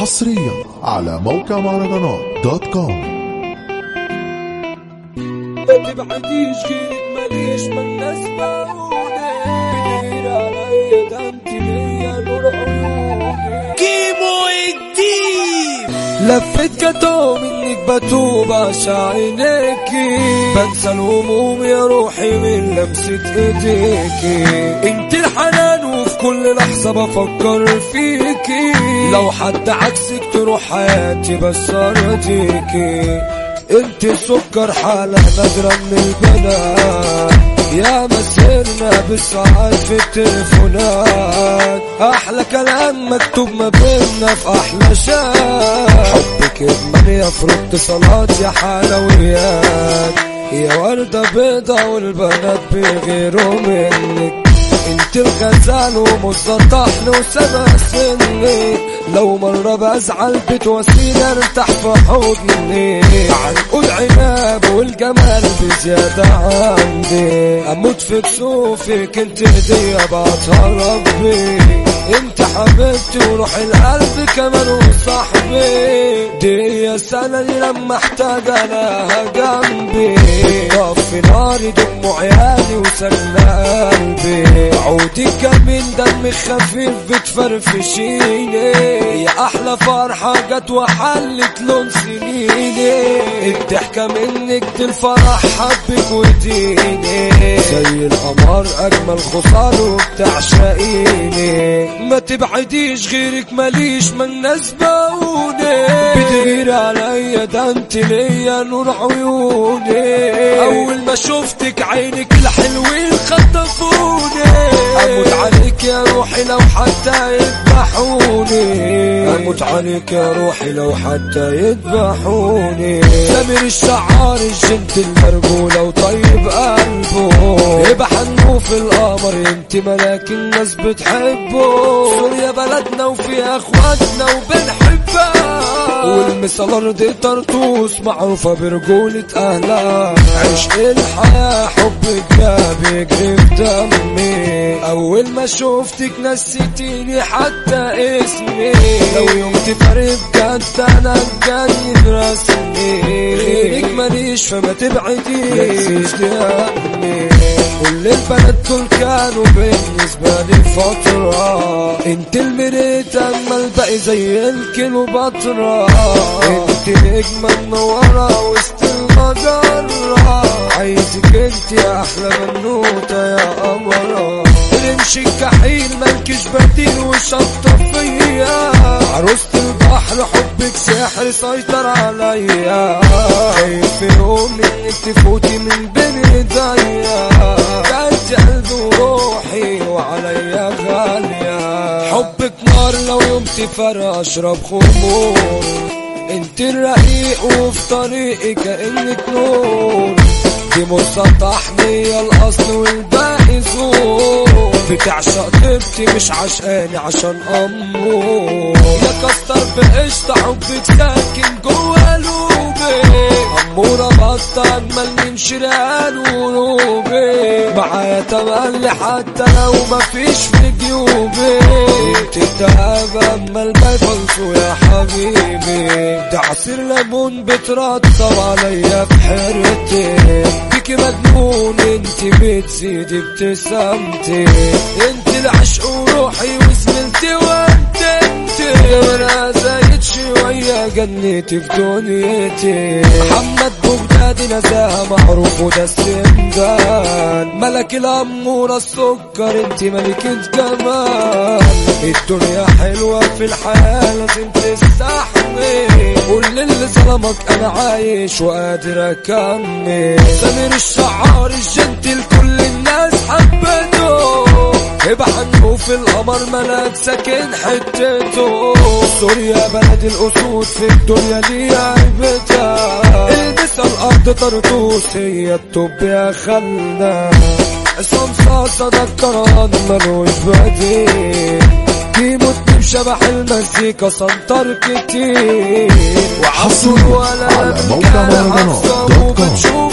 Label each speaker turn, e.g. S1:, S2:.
S1: حصريا على موقع مهرجانات dot com.
S2: ما تبعديش غيرك ماليش من ناس بدير عليا ده انت ليا نور عيوني.
S3: كيمو الديب.
S2: لفت جاتو منك بتوب عشان عينيكي بنسى الهموم يا روحي من لمسة ايديكي. انت كل لحظة بفكر فيكي. لو حد عكسك تروح حياتي بس أرضيكي. انت سكر حالة نادرة من البنات يا مسيرنا بالساعات في التليفونات. أحلى كلام مكتوب ما بيننا في أحلى شات. حبك ادمان يفرض اتصالات يا حلويات. يا وردة بيضة والبنات بيغيروا منك. انت الغزال ومستطحن وسبع سني لو مرة بزعل بتوسيني ارتاح في حضني عنقود عناب والجمال بزيادة عندي. أموت في كسوفك انت هدية بعطها ربي. انت حبيبتي وروح القلب كمان وصاحبي. دي يا سنة اللي لما احتاج لها جنبي. طفي ناري دم عيالي وسكن قلبي. عودي كمين دم خفيف بتفرفشيني. يا أحلى فرحة جت وحلت لون سنيني الضحكة منك دي الفرح حبك وديني. زي القمر أجمل خصال وبتعشقيني. ما تبعديش غيرك ماليش من ناس باوني بتغير عليا ده انت ليا نور عيوني. أول ما شفتك عينك الحلوين خطفوني. أموت عليك يا روحي لو حتى يذبحوني. أموت عليك يا روحي لو حتى يذبحوني. سمير الشعار الجنت المرجولة وطيب قلبه. يبقى حنو في القمر انت ملاك الناس بتحبه. سوريا بلدنا وفيها أخواتنا وبنحبها والمثال ارض طرطوس معروفة برجولة أهلها. عشق الحياة حبك ده بيجري في دمي. أول ما شفتك نسيتيني حتى اسمي. لو يوم تفرق بجد أنا اتجنن رسمي غيرك ماليش فما تهمني كل البنات دول كانوا بالنسبة لي فترة. انت المريت أما الباقي زي الكيلو بطرة انت نجمة منورة وسط المجرة. عايزك انت يا أحلى بنوتة يا قمرة رمش الكحيل ملكش بديل وشطة فيا. عروسة البحر حبك سحر سيطر عليا. خايف يوم انك تفوتي من بين ايديا نار لو يوم تفرق اشرب خمور انت الرقيق وفي طريقي كأنك نور. دي مسطحني الاصل والباقي زور. بتعشق طيبتي مش عشقاني عشان امور. يا كستر بقشطة حبك ساكن جوا قلوبي امورة بطة اجمل من شيران وروبي. معايا تملي حتى لو مفيش في جيوبي اما الماء فلسو يا حبيبي. ده عصير ليمون بترطب عليا في حيرتي بيكي مجنون انت بتزيدي ابتسامتي. انت جنيتي في دنيتي. محمد بغدادي نزاهة معروف وده السندان ملك الأمورة السكر انت ملكة جمال الدنيا حلوة في الحياة لازم تستحمل. كل اللي ظلمك أنا عايش وقادر أكمل. سمير الشعار الجنتل كل الناس حبته. في القمر ملاك ساكن حتته. سوريا بلد الأسود في الدنيا ليها عيبتها. البس الأرض طرطوس هي التوب يا خلنا عصام صاصة ده الكروان ملوش بديل. كيموت بشبح المزيكا center كتير. ولا
S1: على موقع مهرجانات dot
S2: com.